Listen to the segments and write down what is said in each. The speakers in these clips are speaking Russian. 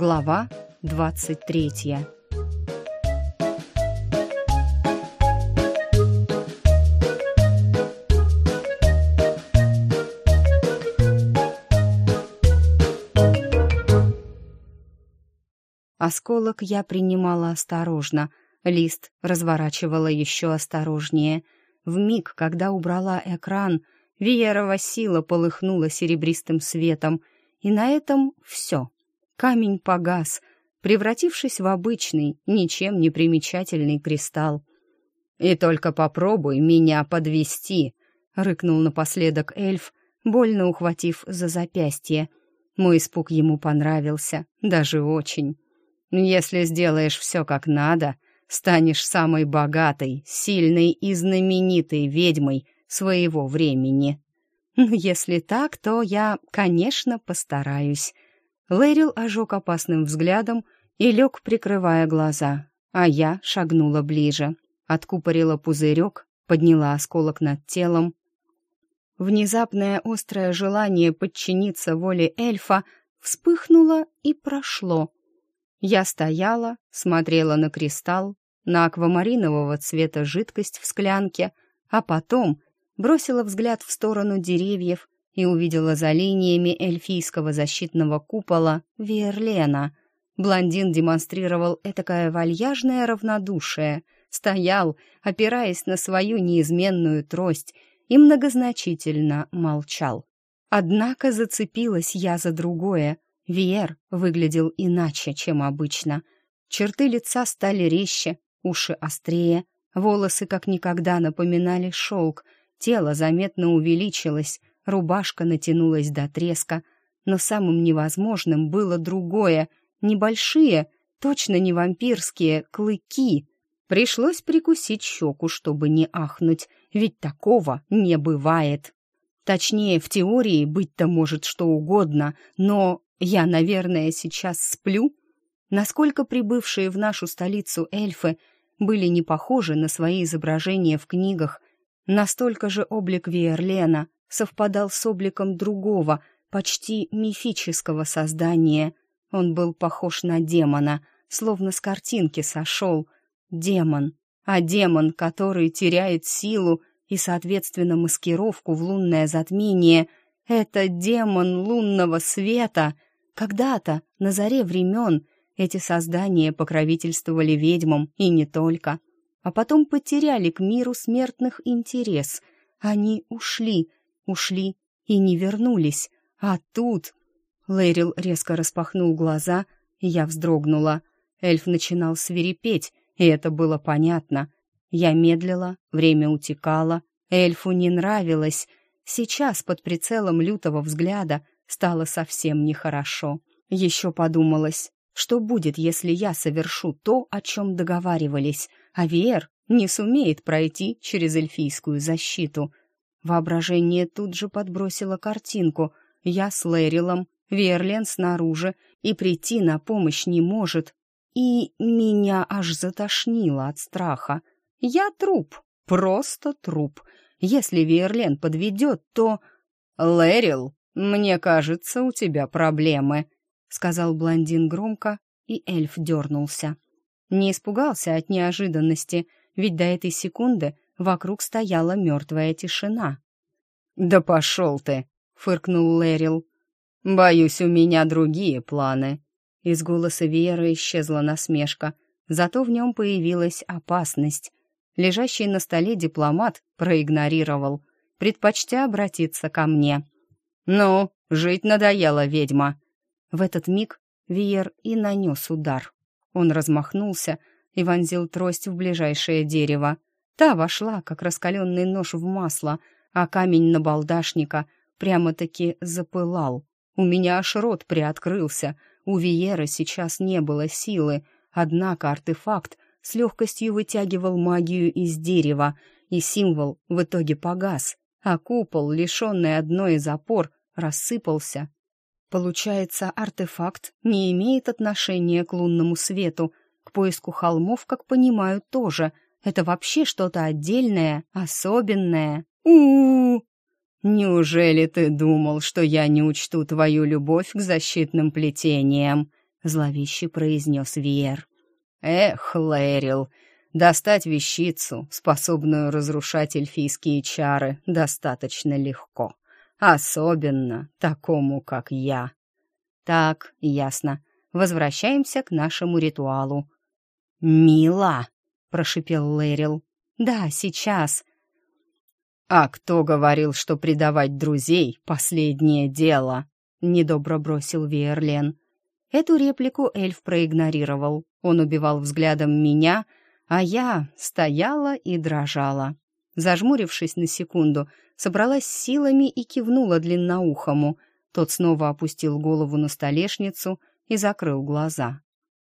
Глава 23 Осколок я принимала осторожно, лист разворачивала еще осторожнее. В миг, когда убрала экран, Виерова сила полыхнула серебристым светом, и на этом все. Камень погас, превратившись в обычный, ничем не примечательный кристалл. «И только попробуй меня подвести, рыкнул напоследок эльф, больно ухватив за запястье. Мой испуг ему понравился, даже очень. «Если сделаешь все как надо, станешь самой богатой, сильной и знаменитой ведьмой своего времени». «Ну, если так, то я, конечно, постараюсь», Лэрил ожег опасным взглядом и лег, прикрывая глаза, а я шагнула ближе, откупорила пузырек, подняла осколок над телом. Внезапное острое желание подчиниться воле эльфа вспыхнуло и прошло. Я стояла, смотрела на кристалл, на аквамаринового цвета жидкость в склянке, а потом бросила взгляд в сторону деревьев и увидела за линиями эльфийского защитного купола Верлена. Блондин демонстрировал этакое вальяжное равнодушие, стоял, опираясь на свою неизменную трость, и многозначительно молчал. Однако зацепилась я за другое. Виер выглядел иначе, чем обычно. Черты лица стали резче, уши острее, волосы как никогда напоминали шелк, тело заметно увеличилось, Рубашка натянулась до треска, но самым невозможным было другое — небольшие, точно не вампирские, клыки. Пришлось прикусить щеку, чтобы не ахнуть, ведь такого не бывает. Точнее, в теории быть-то может что угодно, но я, наверное, сейчас сплю. Насколько прибывшие в нашу столицу эльфы были не похожи на свои изображения в книгах, настолько же облик Виерлена совпадал с обликом другого, почти мифического создания. Он был похож на демона, словно с картинки сошел. Демон. А демон, который теряет силу и, соответственно, маскировку в лунное затмение, это демон лунного света. Когда-то, на заре времен, эти создания покровительствовали ведьмам и не только. А потом потеряли к миру смертных интерес. Они ушли, ушли и не вернулись. А тут... Лэрил резко распахнул глаза, и я вздрогнула. Эльф начинал свирепеть, и это было понятно. Я медлила, время утекало, эльфу не нравилось. Сейчас под прицелом лютого взгляда стало совсем нехорошо. Еще подумалось, что будет, если я совершу то, о чем договаривались, а Веер не сумеет пройти через эльфийскую защиту — Воображение тут же подбросило картинку. Я с Лэрилом, Верлен снаружи, и прийти на помощь не может. И меня аж затошнило от страха. Я труп, просто труп. Если Верлен подведет, то... «Лэрил, мне кажется, у тебя проблемы», — сказал блондин громко, и эльф дернулся. Не испугался от неожиданности, ведь до этой секунды Вокруг стояла мертвая тишина. «Да пошел ты!» — фыркнул Лэрил. «Боюсь, у меня другие планы». Из голоса Веера исчезла насмешка, зато в нем появилась опасность. Лежащий на столе дипломат проигнорировал, предпочтя обратиться ко мне. «Ну, жить надоело, ведьма!» В этот миг Виер и нанес удар. Он размахнулся и вонзил трость в ближайшее дерево. Та вошла, как раскаленный нож в масло, а камень на балдашника прямо-таки запылал. У меня аж рот приоткрылся. У Виера сейчас не было силы, однако артефакт с легкостью вытягивал магию из дерева, и символ в итоге погас, а купол, лишенный одной из опор, рассыпался. Получается, артефакт не имеет отношения к лунному свету, к поиску холмов, как понимаю, тоже — это вообще что-то отдельное, особенное. у у, -у. «Неужели ты думал, что я не учту твою любовь к защитным плетениям?» — зловеще произнес Виер. «Эх, Лэрил, достать вещицу, способную разрушать эльфийские чары, достаточно легко. Особенно такому, как я». «Так, ясно. Возвращаемся к нашему ритуалу». «Мила!» — прошипел Лэрил. «Да, сейчас». «А кто говорил, что предавать друзей — последнее дело?» — недобро бросил Виерлен. Эту реплику эльф проигнорировал. Он убивал взглядом меня, а я стояла и дрожала. Зажмурившись на секунду, собралась силами и кивнула длинноухому. Тот снова опустил голову на столешницу и закрыл глаза.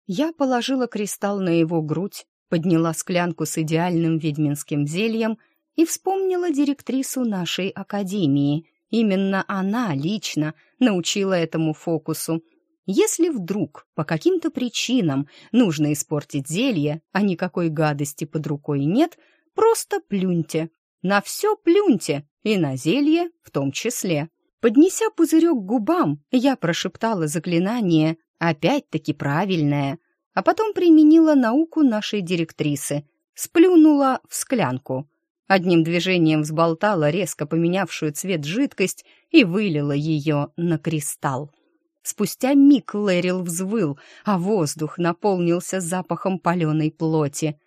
Я положила кристалл на его грудь, подняла склянку с идеальным ведьминским зельем и вспомнила директрису нашей академии. Именно она лично научила этому фокусу — если вдруг по каким-то причинам нужно испортить зелье, а никакой гадости под рукой нет, просто плюньте. На все плюньте, и на зелье в том числе. Поднеся пузырек к губам, я прошептала заклинание, опять-таки правильное, а потом применила науку нашей директрисы, сплюнула в склянку. Одним движением взболтала резко поменявшую цвет жидкость и вылила ее на кристалл. Спустя миг Лэрил взвыл, а воздух наполнился запахом паленой плоти.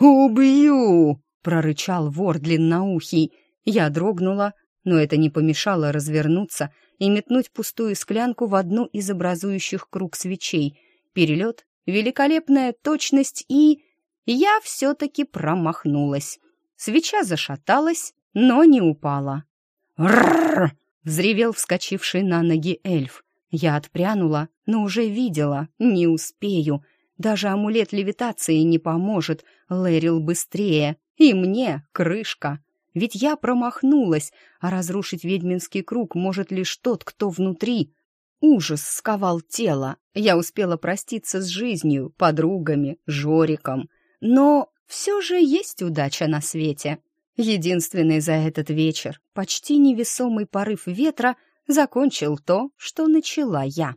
«Убью!» — прорычал вор длинноухий. Я дрогнула, но это не помешало развернуться и метнуть пустую склянку в одну из образующих круг свечей. Перелет, великолепная точность и... Я все-таки промахнулась. Свеча зашаталась, но не упала. «Рррр!» — взревел вскочивший на ноги эльф. Я отпрянула, но уже видела, не успею. Даже амулет левитации не поможет, Лэрил быстрее. И мне крышка. Ведь я промахнулась, а разрушить ведьминский круг может лишь тот, кто внутри. Ужас сковал тело. Я успела проститься с жизнью, подругами, Жориком. Но все же есть удача на свете. Единственный за этот вечер, почти невесомый порыв ветра — закончил то, что начала я.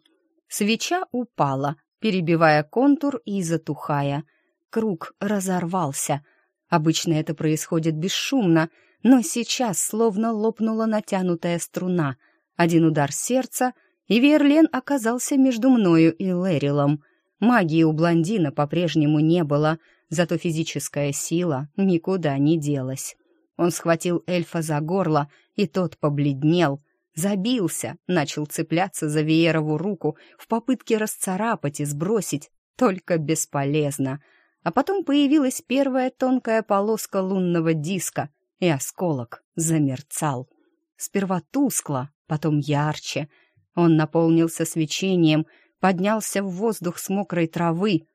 Свеча упала, перебивая контур и затухая. Круг разорвался. Обычно это происходит бесшумно, но сейчас словно лопнула натянутая струна. Один удар сердца, и Верлен оказался между мною и Лэрилом. Магии у блондина по-прежнему не было, зато физическая сила никуда не делась. Он схватил эльфа за горло, и тот побледнел, Забился, начал цепляться за Веерову руку в попытке расцарапать и сбросить, только бесполезно. А потом появилась первая тонкая полоска лунного диска, и осколок замерцал. Сперва тускло, потом ярче. Он наполнился свечением, поднялся в воздух с мокрой травы,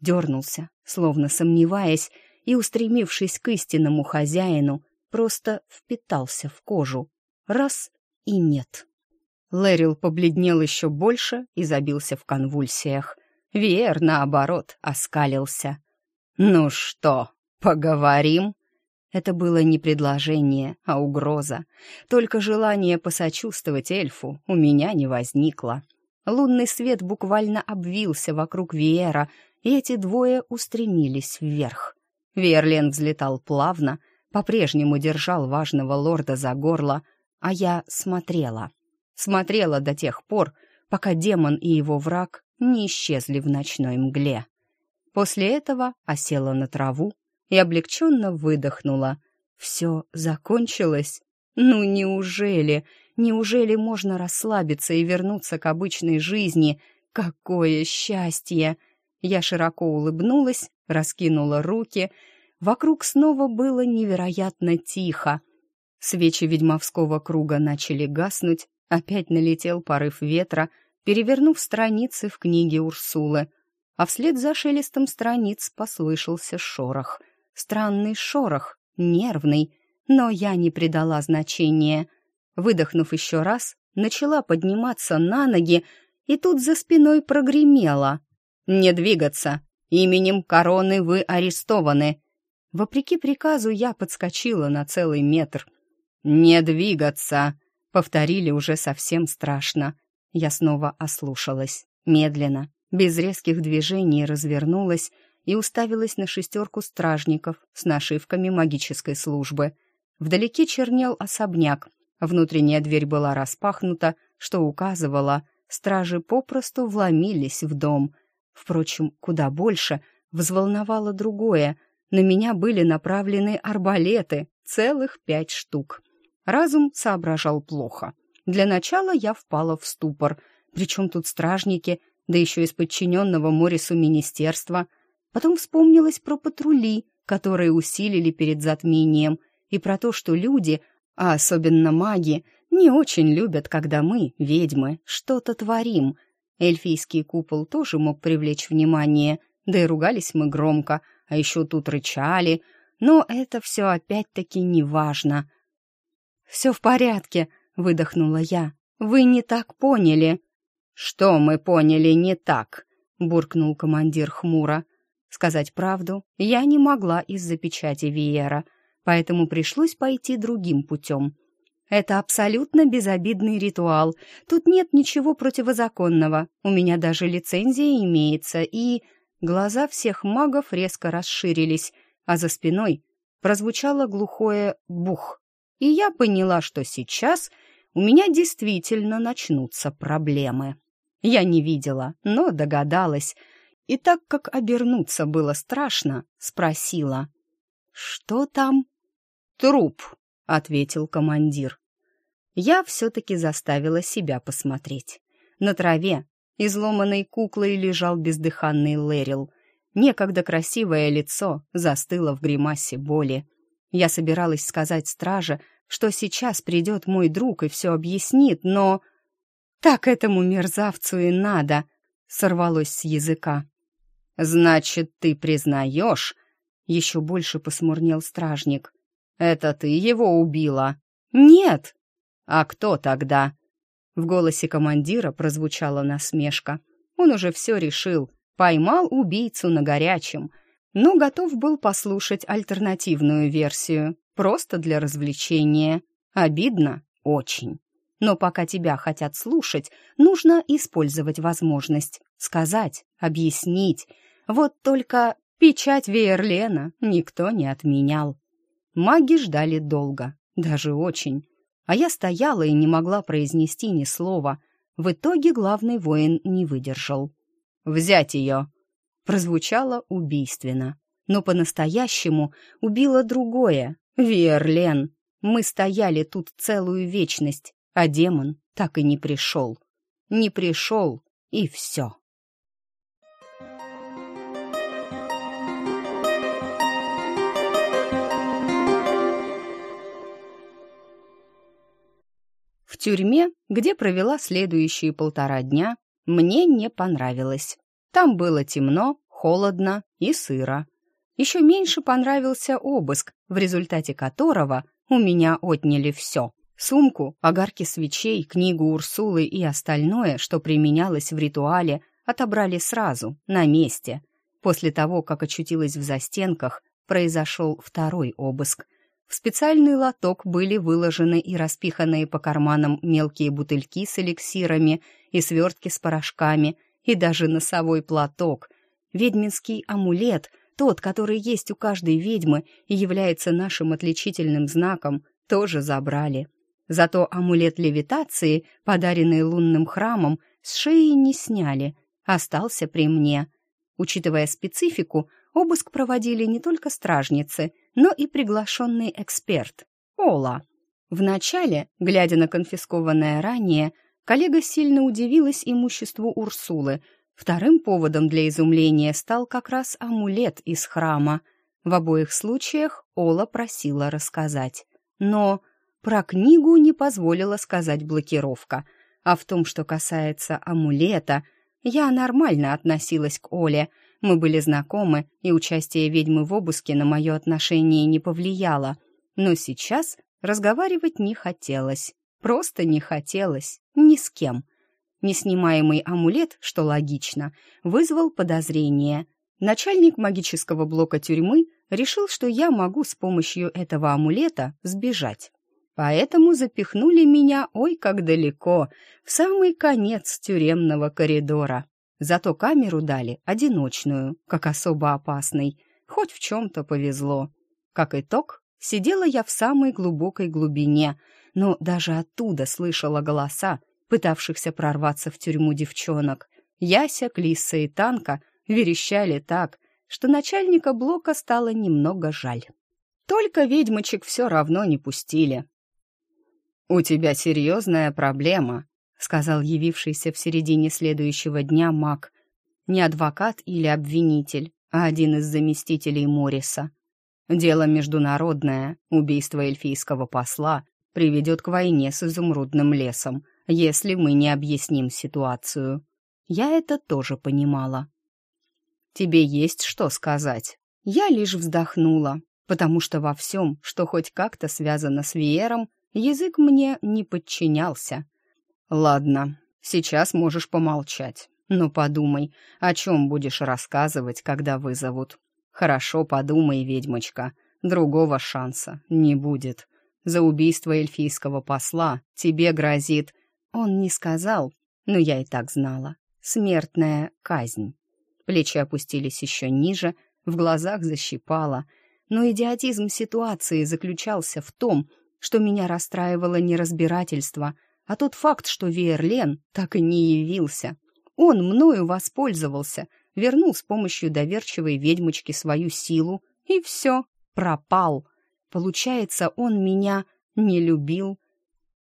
дернулся, словно сомневаясь, и, устремившись к истинному хозяину, просто впитался в кожу. Раз и нет. Лэрил побледнел еще больше и забился в конвульсиях. Веер, наоборот, оскалился. «Ну что, поговорим?» Это было не предложение, а угроза. Только желание посочувствовать эльфу у меня не возникло. Лунный свет буквально обвился вокруг Веера, и эти двое устремились вверх. Верлен взлетал плавно, по-прежнему держал важного лорда за горло, а я смотрела. Смотрела до тех пор, пока демон и его враг не исчезли в ночной мгле. После этого осела на траву и облегченно выдохнула. Все закончилось? Ну неужели? Неужели можно расслабиться и вернуться к обычной жизни? Какое счастье! Я широко улыбнулась, раскинула руки. Вокруг снова было невероятно тихо — Свечи ведьмовского круга начали гаснуть, опять налетел порыв ветра, перевернув страницы в книге Урсулы, а вслед за шелестом страниц послышался шорох. Странный шорох, нервный, но я не придала значения. Выдохнув еще раз, начала подниматься на ноги, и тут за спиной прогремело. «Не двигаться! Именем короны вы арестованы!» Вопреки приказу я подскочила на целый метр — «Не двигаться!» — повторили уже совсем страшно. Я снова ослушалась. Медленно, без резких движений развернулась и уставилась на шестерку стражников с нашивками магической службы. Вдалеке чернел особняк, внутренняя дверь была распахнута, что указывало, стражи попросту вломились в дом. Впрочем, куда больше взволновало другое. На меня были направлены арбалеты, целых пять штук. Разум соображал плохо. Для начала я впала в ступор. Причем тут стражники, да еще из подчиненного Морису министерства. Потом вспомнилось про патрули, которые усилили перед затмением, и про то, что люди, а особенно маги, не очень любят, когда мы, ведьмы, что-то творим. Эльфийский купол тоже мог привлечь внимание, да и ругались мы громко, а еще тут рычали. Но это все опять-таки не важно. «Все в порядке», — выдохнула я. «Вы не так поняли». «Что мы поняли не так?» — буркнул командир хмуро. Сказать правду я не могла из-за печати Виера, поэтому пришлось пойти другим путем. Это абсолютно безобидный ритуал. Тут нет ничего противозаконного. У меня даже лицензия имеется, и... Глаза всех магов резко расширились, а за спиной прозвучало глухое «бух». И я поняла, что сейчас у меня действительно начнутся проблемы. Я не видела, но догадалась. И так как обернуться было страшно, спросила. «Что там?» «Труп», — ответил командир я все-таки заставила себя посмотреть. На траве изломанной куклой лежал бездыханный Лэрил. Некогда красивое лицо застыло в гримасе боли. Я собиралась сказать страже, что сейчас придет мой друг и все объяснит, но... «Так этому мерзавцу и надо!» — сорвалось с языка. «Значит, ты признаешь?» — еще больше посмурнел стражник. «Это ты его убила?» «Нет!» «А кто тогда?» В голосе командира прозвучала насмешка. Он уже все решил, поймал убийцу на горячем, но готов был послушать альтернативную версию, просто для развлечения. Обидно? Очень. Но пока тебя хотят слушать, нужно использовать возможность. Сказать, объяснить. Вот только печать Вейерлена никто не отменял. Маги ждали долго, даже очень а я стояла и не могла произнести ни слова. В итоге главный воин не выдержал. «Взять ее!» Прозвучало убийственно. Но по-настоящему убило другое. Верлен. Мы стояли тут целую вечность, а демон так и не пришел. Не пришел, и все. В тюрьме, где провела следующие полтора дня, мне не понравилось. Там было темно, холодно и сыро. Еще меньше понравился обыск, в результате которого у меня отняли все. Сумку, огарки свечей, книгу Урсулы и остальное, что применялось в ритуале, отобрали сразу, на месте. После того, как очутилась в застенках, произошел второй обыск. В специальный лоток были выложены и распиханные по карманам мелкие бутыльки с эликсирами и свертки с порошками, и даже носовой платок. Ведьминский амулет, тот, который есть у каждой ведьмы и является нашим отличительным знаком, тоже забрали. Зато амулет левитации, подаренный лунным храмом, с шеи не сняли, остался при мне. Учитывая специфику, обыск проводили не только стражницы — но и приглашенный эксперт — Ола. Вначале, глядя на конфискованное ранее, коллега сильно удивилась имуществу Урсулы. Вторым поводом для изумления стал как раз амулет из храма. В обоих случаях Ола просила рассказать. Но про книгу не позволила сказать блокировка. А в том, что касается амулета, я нормально относилась к Оле — мы были знакомы, и участие ведьмы в обыске на мое отношение не повлияло. Но сейчас разговаривать не хотелось. Просто не хотелось. Ни с кем. Неснимаемый амулет, что логично, вызвал подозрение. Начальник магического блока тюрьмы решил, что я могу с помощью этого амулета сбежать. Поэтому запихнули меня ой как далеко, в самый конец тюремного коридора. Зато камеру дали одиночную, как особо опасный. Хоть в чем-то повезло. Как итог, сидела я в самой глубокой глубине, но даже оттуда слышала голоса, пытавшихся прорваться в тюрьму девчонок. Яся, Клисса и Танка верещали так, что начальника блока стало немного жаль. Только ведьмочек все равно не пустили. «У тебя серьезная проблема», сказал явившийся в середине следующего дня маг. Не адвокат или обвинитель, а один из заместителей Морриса. Дело международное, убийство эльфийского посла приведет к войне с изумрудным лесом, если мы не объясним ситуацию. Я это тоже понимала. «Тебе есть что сказать?» Я лишь вздохнула, потому что во всем, что хоть как-то связано с Виером, язык мне не подчинялся. «Ладно, сейчас можешь помолчать. Но подумай, о чем будешь рассказывать, когда вызовут. Хорошо подумай, ведьмочка, другого шанса не будет. За убийство эльфийского посла тебе грозит...» Он не сказал, но я и так знала. Смертная казнь. Плечи опустились еще ниже, в глазах защипало. Но идиотизм ситуации заключался в том, что меня расстраивало неразбирательство — а тот факт, что Виерлен так и не явился. Он мною воспользовался, вернул с помощью доверчивой ведьмочки свою силу, и все, пропал. Получается, он меня не любил.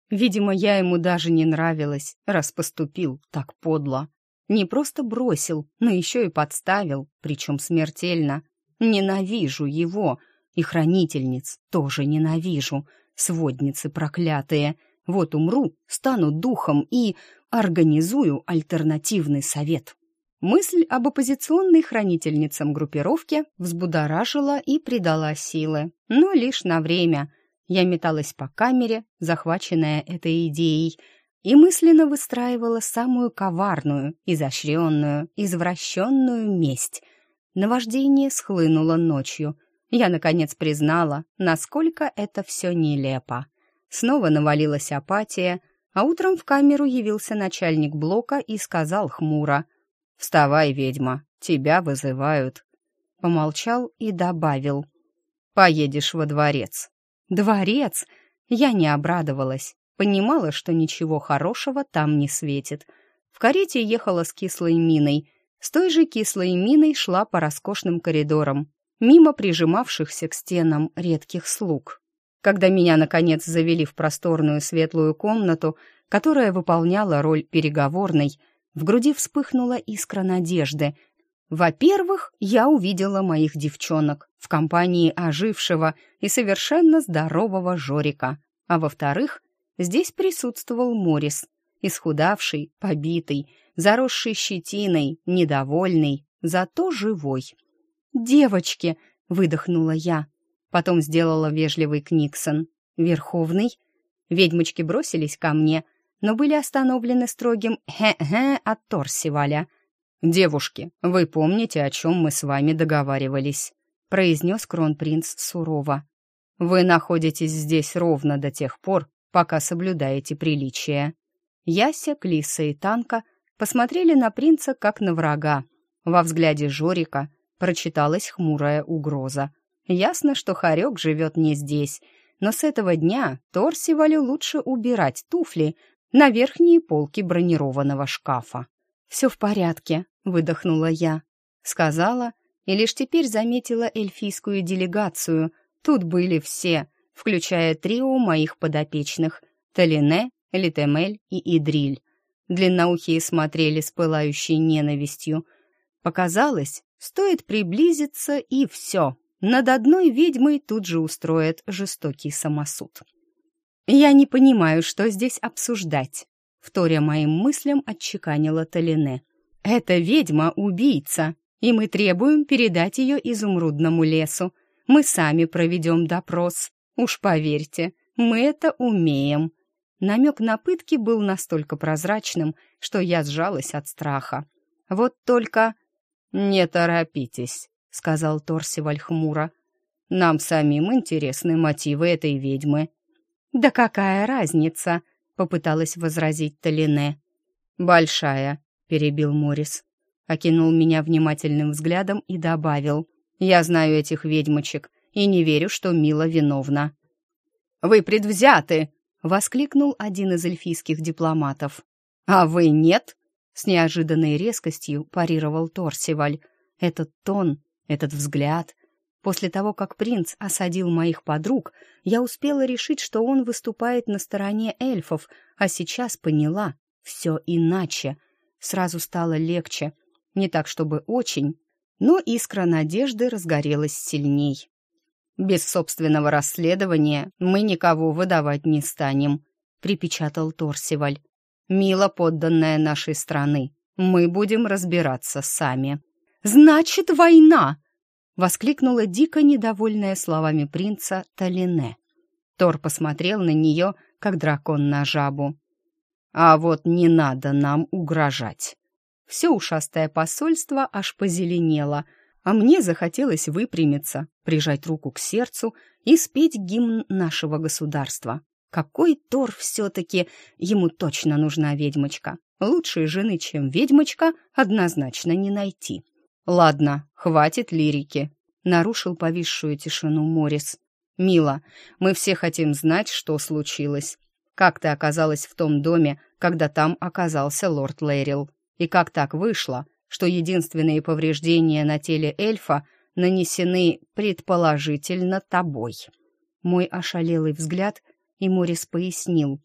Видимо, я ему даже не нравилась, раз поступил так подло. Не просто бросил, но еще и подставил, причем смертельно. Ненавижу его, и хранительниц тоже ненавижу, сводницы проклятые — вот умру, стану духом и организую альтернативный совет. Мысль об оппозиционной хранительницам группировки взбудоражила и придала силы, но лишь на время. Я металась по камере, захваченная этой идеей, и мысленно выстраивала самую коварную, изощренную, извращенную месть. Наваждение схлынуло ночью. Я, наконец, признала, насколько это все нелепо. Снова навалилась апатия, а утром в камеру явился начальник блока и сказал хмуро «Вставай, ведьма, тебя вызывают». Помолчал и добавил «Поедешь во дворец». «Дворец?» Я не обрадовалась, понимала, что ничего хорошего там не светит. В карете ехала с кислой миной. С той же кислой миной шла по роскошным коридорам, мимо прижимавшихся к стенам редких слуг. Когда меня, наконец, завели в просторную светлую комнату, которая выполняла роль переговорной, в груди вспыхнула искра надежды. Во-первых, я увидела моих девчонок в компании ожившего и совершенно здорового Жорика. А во-вторых, здесь присутствовал Морис, исхудавший, побитый, заросший щетиной, недовольный, зато живой. «Девочки!» — выдохнула я. Потом сделала вежливый Книксон. «Верховный?» Ведьмочки бросились ко мне, но были остановлены строгим «хе-хе» от Торсиваля. «Девушки, вы помните, о чем мы с вами договаривались?» произнес кронпринц сурово. «Вы находитесь здесь ровно до тех пор, пока соблюдаете приличия». Яся, Клиса и Танка посмотрели на принца как на врага. Во взгляде Жорика прочиталась хмурая угроза. Ясно, что Харек живет не здесь, но с этого дня Торсивалю лучше убирать туфли на верхние полки бронированного шкафа. «Все в порядке», — выдохнула я. Сказала, и лишь теперь заметила эльфийскую делегацию. Тут были все, включая трио моих подопечных — Талине, Литемель и Идриль. Длинноухие смотрели с пылающей ненавистью. Показалось, стоит приблизиться, и все, над одной ведьмой тут же устроят жестокий самосуд. «Я не понимаю, что здесь обсуждать», — вторя моим мыслям отчеканила Талине. «Эта ведьма — убийца, и мы требуем передать ее изумрудному лесу. Мы сами проведем допрос. Уж поверьте, мы это умеем». Намек на пытки был настолько прозрачным, что я сжалась от страха. Вот только... «Не торопитесь», — сказал Торсиваль хмуро. «Нам самим интересны мотивы этой ведьмы». «Да какая разница?» — попыталась возразить Толине. «Большая», — перебил Морис. окинул меня внимательным взглядом и добавил. «Я знаю этих ведьмочек и не верю, что Мила виновна». «Вы предвзяты!» — воскликнул один из эльфийских дипломатов. «А вы нет?» — с неожиданной резкостью парировал Торсиваль. Этот тон, этот взгляд. После того, как принц осадил моих подруг, я успела решить, что он выступает на стороне эльфов, а сейчас поняла — все иначе. Сразу стало легче. Не так, чтобы очень, но искра надежды разгорелась сильней. «Без собственного расследования мы никого выдавать не станем», — припечатал Торсиваль. «Мило подданная нашей страны. Мы будем разбираться сами». «Значит, война!» — воскликнула дико недовольная словами принца Талине. Тор посмотрел на нее, как дракон на жабу. «А вот не надо нам угрожать». Все ушастое посольство аж позеленело, а мне захотелось выпрямиться, прижать руку к сердцу и спеть гимн нашего государства. Какой Тор все-таки! Ему точно нужна ведьмочка. Лучшей жены, чем ведьмочка, однозначно не найти. «Ладно, хватит лирики», — нарушил повисшую тишину Морис. «Мила, мы все хотим знать, что случилось. Как ты оказалась в том доме, когда там оказался лорд Лэрил? И как так вышло, что единственные повреждения на теле эльфа нанесены предположительно тобой?» Мой ошалелый взгляд, и Морис пояснил.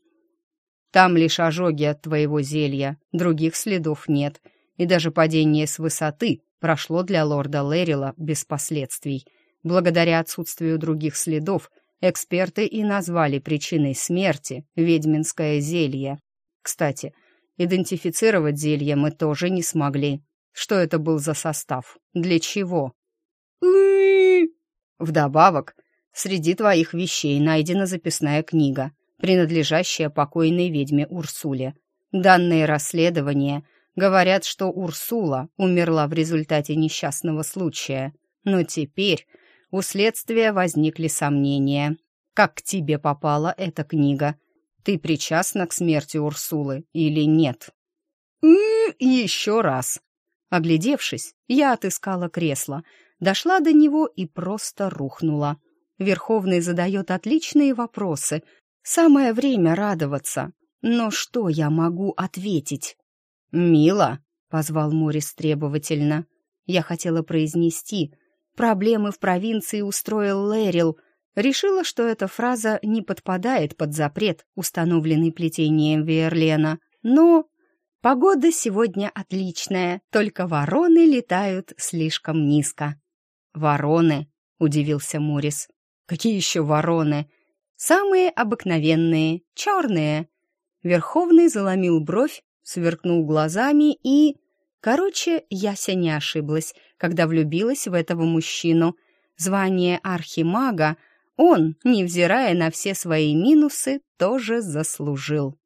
«Там лишь ожоги от твоего зелья, других следов нет, и даже падение с высоты прошло для лорда Лэрила без последствий. Благодаря отсутствию других следов, эксперты и назвали причиной смерти ведьминское зелье. Кстати, идентифицировать зелье мы тоже не смогли. Что это был за состав? Для чего? Вдобавок, среди твоих вещей найдена записная книга, принадлежащая покойной ведьме Урсуле. Данные расследования Говорят, что Урсула умерла в результате несчастного случая. Но теперь у следствия возникли сомнения. Как к тебе попала эта книга? Ты причастна к смерти Урсулы или нет? Еще раз. Оглядевшись, я отыскала кресло, дошла до него и просто рухнула. Верховный задает отличные вопросы. Самое время радоваться. Но что я могу ответить? «Мила!» — позвал Морис требовательно. Я хотела произнести «Проблемы в провинции устроил Лэрил», решила, что эта фраза не подпадает под запрет, установленный плетением Верлена. Но погода сегодня отличная, только вороны летают слишком низко. «Вороны?» — удивился Морис. «Какие еще вороны?» «Самые обыкновенные, черные». Верховный заломил бровь, сверкнул глазами и... Короче, Яся не ошиблась, когда влюбилась в этого мужчину. Звание архимага он, невзирая на все свои минусы, тоже заслужил.